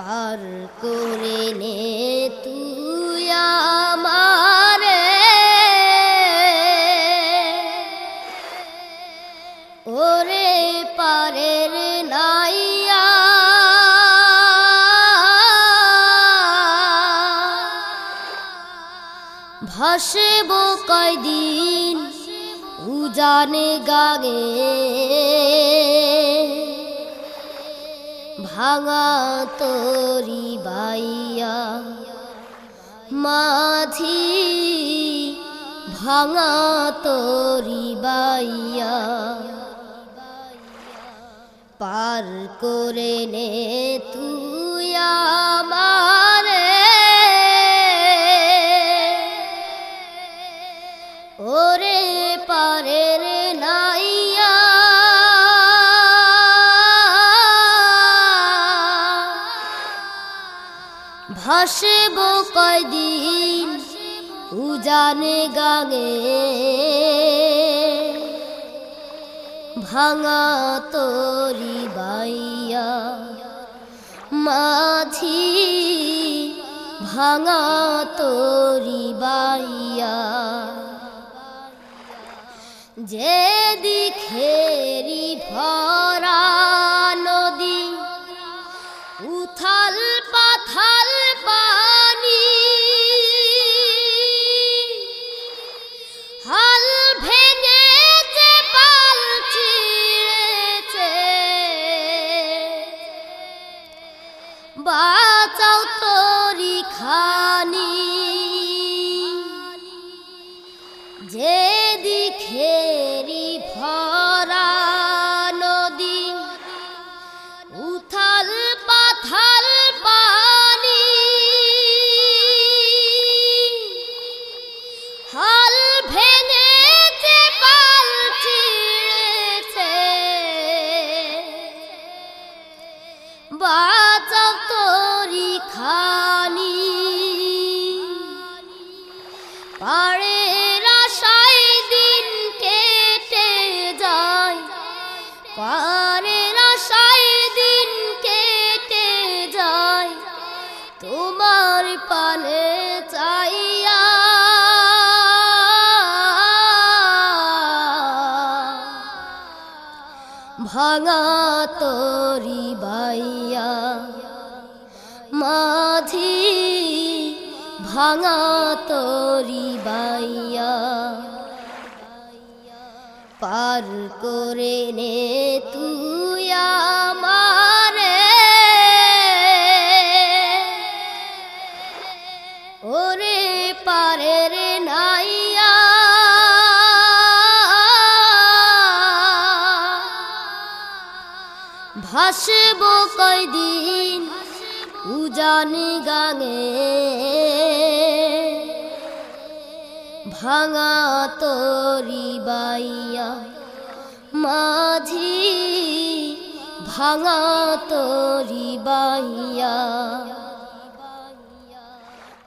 পার করে নে তুই আমারে। ওরে পারের নাইয়া। ভাসব কয়দিন উজানে গাগে ভাঙা তরি বাইয়া মাঝি ভাঙা তরি বাইয়া। পার করে নে তুই ওরে পারের নাইয়া ভাসব কয়দিন উজানে গাঙে। ভাঙা তরি বাইয়া মাঝি ভাঙা তরি বাইয়া। যে দিখেরি ভরা পাথাল ছিঁড়েছে। বাঁচাও তরি খানি কেটে যায়। কেটে যায়। তোমার চাইয়া ভাঙা তরি বাইয়া মাঝি ভাঙা তরি বাইয়া। পার করে নে তুই আমারে। ওরে পারের নাইয়া। ভাসব কয়দিন উজান গাঙে ভাঙা তরি বাইয়া, মাঝি ভাঙা তরি বাইয়া।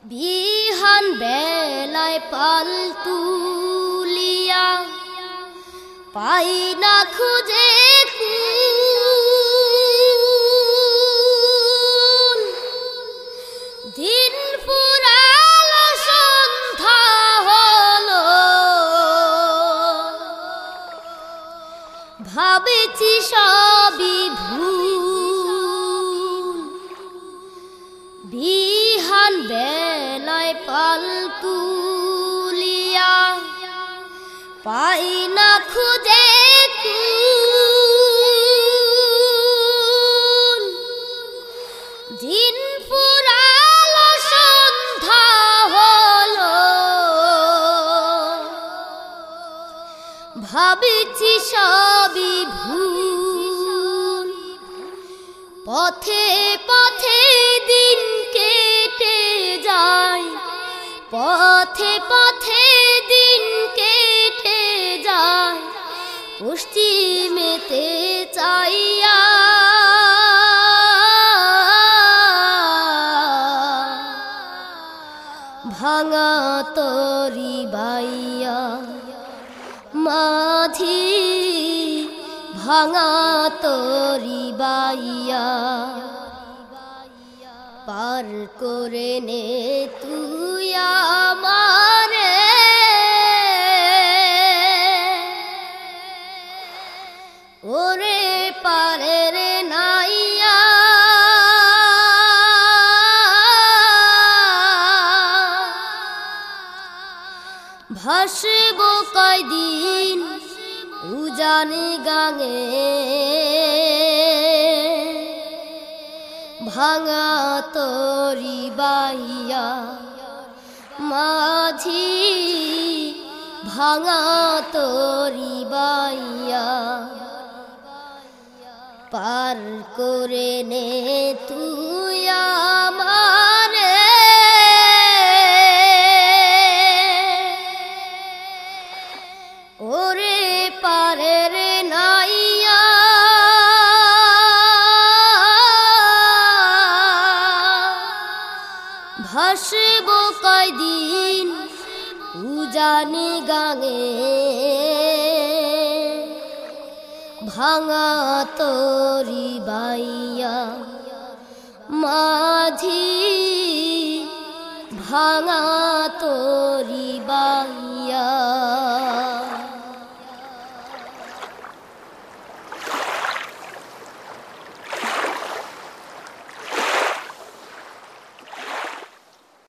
বিহান বেলায় পাল তুলিয়া পাই না খুঁজে ভাবেছি সবই বিহান বেলায় পাল তুলিয়া পাই না খুঁজে কুল। দিন ভাবেছি সবই ভুল। পথে পথে দিন কেটে যায়। পথে পথে দিন কেটে যায়। পশ্চিমেতে চাইয়া ভাঙা তরি বাইয়া মাঝি ভাঙা তরি বাইয়া। পার করে নে তুই আমারে। ওরে পারে রে নাইয়া। ভাসব কয়দিন উজানে গাঙে ভাঙা তরি বাইয়া মাঝি ভাঙা তরি বাইয়া। পার করে নে তুই আমারে উজানি গাঙে ভাঙা তরি বাইয়া মাঝি ভাঙা তরি